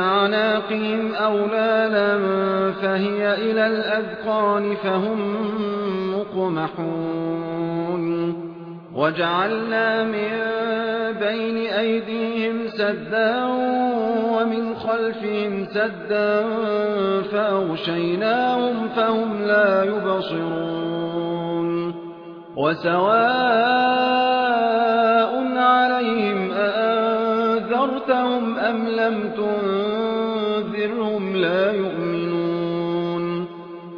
أعناقهم أولالا فهي إلى الأذقان فهم مقمحون. وجعلنا من بين أيديهم سدا ومن خلفهم سدا فأغشيناهم فهم لا يبصرون. وسواء عليهم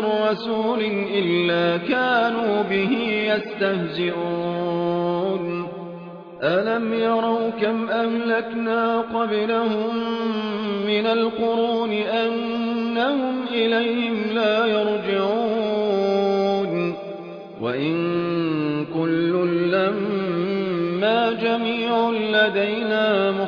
من رسول إلا كانوا به يستهزئون. ألم يروا كم أهلكنا قبلهم من القرون أنهم إليهم لا يرجعون. وإن كل لما جميع لدينا محضرون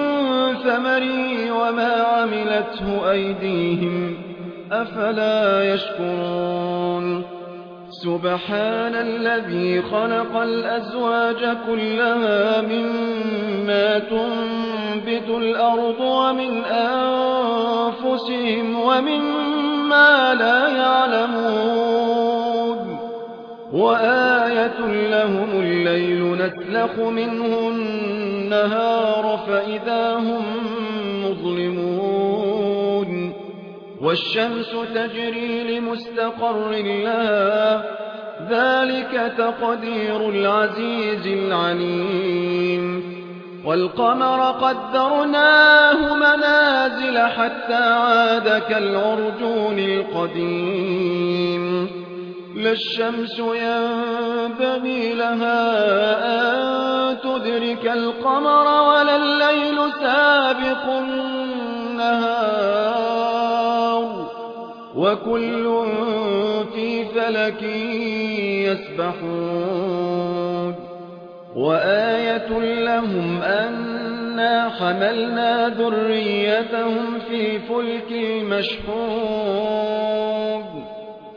ثمره وما عملته أيديهم أفلا يشكرون سبحان الذي خلق الأزواج كلها مما تنبت الأرض ومن أنفسهم ومما لا يعلمون وآية لهم الليل نسلخ منه النهار فإذا هم مظلمون والشمس تجري لمستقر لها ذلك تقدير العزيز العليم والقمر قدرناه منازل حتى عاد كالعرجون القديم لا الشمس ينبغي لها أن تدرك القمر ولا الليل سابق النهار وكل في فلك يسبحون وآية لهم أنا حملنا ذريتهم في فلك مشحون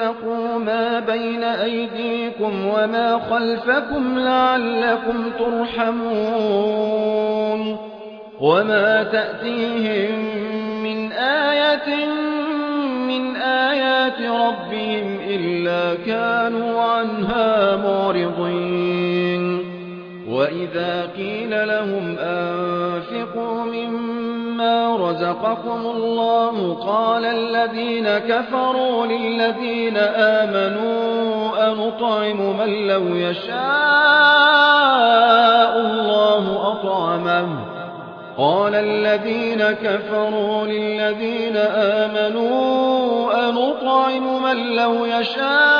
اتقوا ما بين أيديكم وما خلفكم لعلكم ترحمون وما تأتيهم من آية من آيات ربهم إلا كانوا عنها معرضين. وإذا قيل لهم أنفقوا رزقكم الله قال الذين كفروا للذين آمنوا أنطعم من لو يشاء الله أطعمه. قال الذين كفروا للذين آمنوا أنطعم من لو يشاء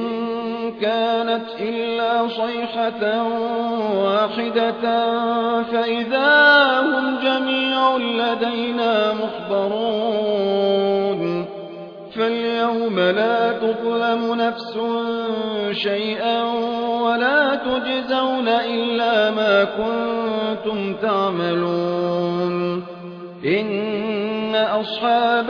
كانت إلا صيحة واحدة فإذا هم جميع لدينا محضرون. فاليوم لا تظلم نفس شيئا ولا تجزون إلا ما كنتم تعملون. إن أصحاب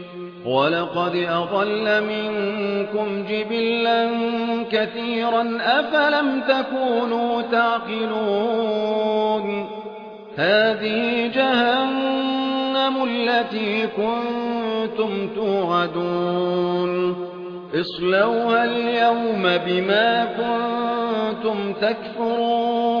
ولقد أضل منكم جبلا كثيرا أفلم تكونوا تعقلون هذه جهنم التي كنتم توعدون اصلوها اليوم بما كنتم تكفرون